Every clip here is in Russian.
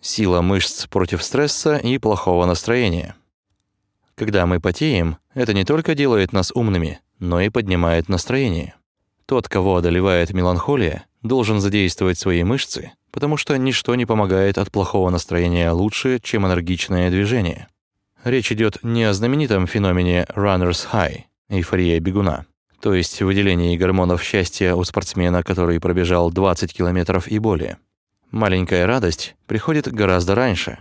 Сила мышц против стресса и плохого настроения. Когда мы потеем, это не только делает нас умными, но и поднимает настроение. Тот, кого одолевает меланхолия, должен задействовать свои мышцы, потому что ничто не помогает от плохого настроения лучше, чем энергичное движение. Речь идет не о знаменитом феномене runner's high – эйфория бегуна, то есть выделении гормонов счастья у спортсмена, который пробежал 20 километров и более. Маленькая радость приходит гораздо раньше.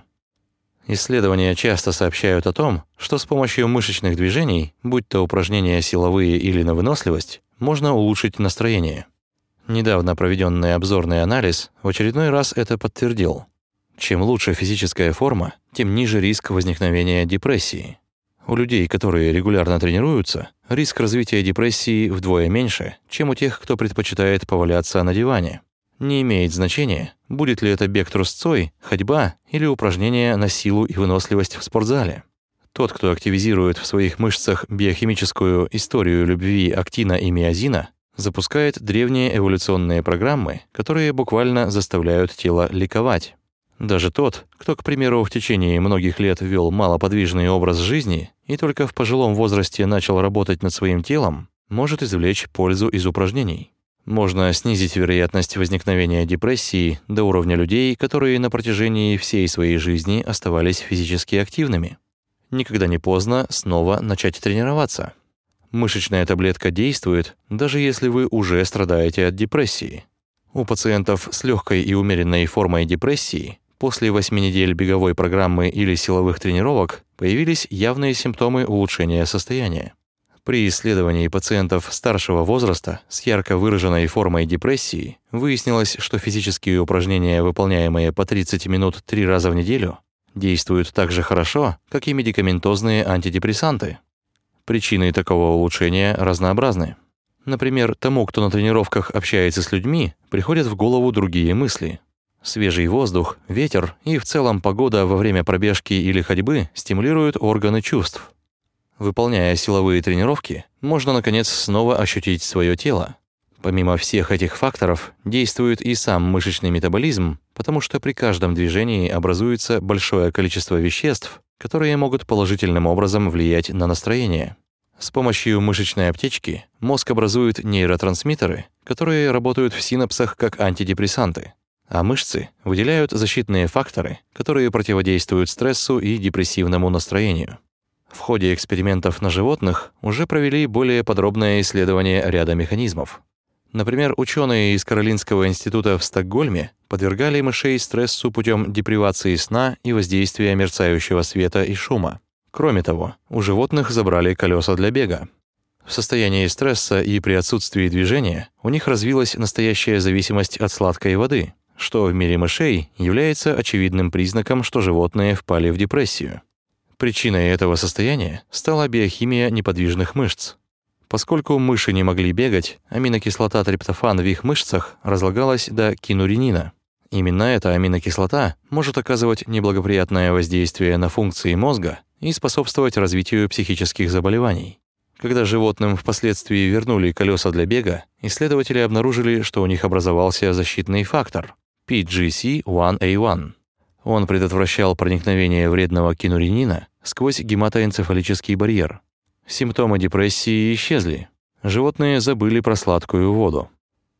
Исследования часто сообщают о том, что с помощью мышечных движений, будь то упражнения силовые или на выносливость, можно улучшить настроение. Недавно проведенный обзорный анализ в очередной раз это подтвердил. Чем лучше физическая форма, тем ниже риск возникновения депрессии. У людей, которые регулярно тренируются, риск развития депрессии вдвое меньше, чем у тех, кто предпочитает поваляться на диване. Не имеет значения, будет ли это бег трусцой, ходьба или упражнение на силу и выносливость в спортзале. Тот, кто активизирует в своих мышцах биохимическую историю любви актина и миозина, запускает древние эволюционные программы, которые буквально заставляют тело ликовать. Даже тот, кто, к примеру, в течение многих лет вел малоподвижный образ жизни и только в пожилом возрасте начал работать над своим телом, может извлечь пользу из упражнений. Можно снизить вероятность возникновения депрессии до уровня людей, которые на протяжении всей своей жизни оставались физически активными никогда не поздно снова начать тренироваться. Мышечная таблетка действует, даже если вы уже страдаете от депрессии. У пациентов с легкой и умеренной формой депрессии после 8 недель беговой программы или силовых тренировок появились явные симптомы улучшения состояния. При исследовании пациентов старшего возраста с ярко выраженной формой депрессии выяснилось, что физические упражнения, выполняемые по 30 минут 3 раза в неделю, действуют так же хорошо, как и медикаментозные антидепрессанты. Причины такого улучшения разнообразны. Например, тому, кто на тренировках общается с людьми, приходят в голову другие мысли. Свежий воздух, ветер и в целом погода во время пробежки или ходьбы стимулируют органы чувств. Выполняя силовые тренировки, можно наконец снова ощутить свое тело, Помимо всех этих факторов, действует и сам мышечный метаболизм, потому что при каждом движении образуется большое количество веществ, которые могут положительным образом влиять на настроение. С помощью мышечной аптечки мозг образует нейротрансмиттеры, которые работают в синапсах как антидепрессанты, а мышцы выделяют защитные факторы, которые противодействуют стрессу и депрессивному настроению. В ходе экспериментов на животных уже провели более подробное исследование ряда механизмов. Например, ученые из Каролинского института в Стокгольме подвергали мышей стрессу путем депривации сна и воздействия мерцающего света и шума. Кроме того, у животных забрали колеса для бега. В состоянии стресса и при отсутствии движения у них развилась настоящая зависимость от сладкой воды, что в мире мышей является очевидным признаком, что животные впали в депрессию. Причиной этого состояния стала биохимия неподвижных мышц. Поскольку мыши не могли бегать, аминокислота триптофан в их мышцах разлагалась до кинуринина. Именно эта аминокислота может оказывать неблагоприятное воздействие на функции мозга и способствовать развитию психических заболеваний. Когда животным впоследствии вернули колеса для бега, исследователи обнаружили, что у них образовался защитный фактор PGC1A1. Он предотвращал проникновение вредного кинуринина сквозь гематоэнцефалический барьер, Симптомы депрессии исчезли. Животные забыли про сладкую воду.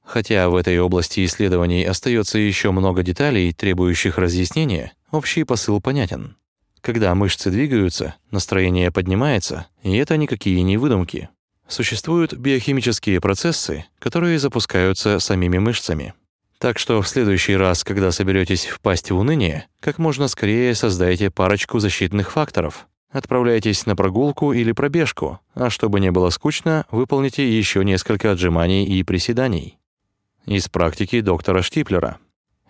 Хотя в этой области исследований остается еще много деталей, требующих разъяснения, общий посыл понятен. Когда мышцы двигаются, настроение поднимается, и это никакие не выдумки. Существуют биохимические процессы, которые запускаются самими мышцами. Так что в следующий раз, когда соберетесь впасть в уныние, как можно скорее создайте парочку защитных факторов, Отправляйтесь на прогулку или пробежку, а чтобы не было скучно, выполните еще несколько отжиманий и приседаний. Из практики доктора Штиплера.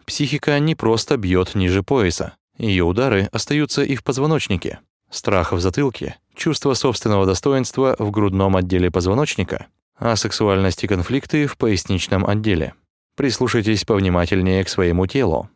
Психика не просто бьет ниже пояса. Ее удары остаются и в позвоночнике. Страх в затылке, чувство собственного достоинства в грудном отделе позвоночника, а сексуальность и конфликты в поясничном отделе. Прислушайтесь повнимательнее к своему телу.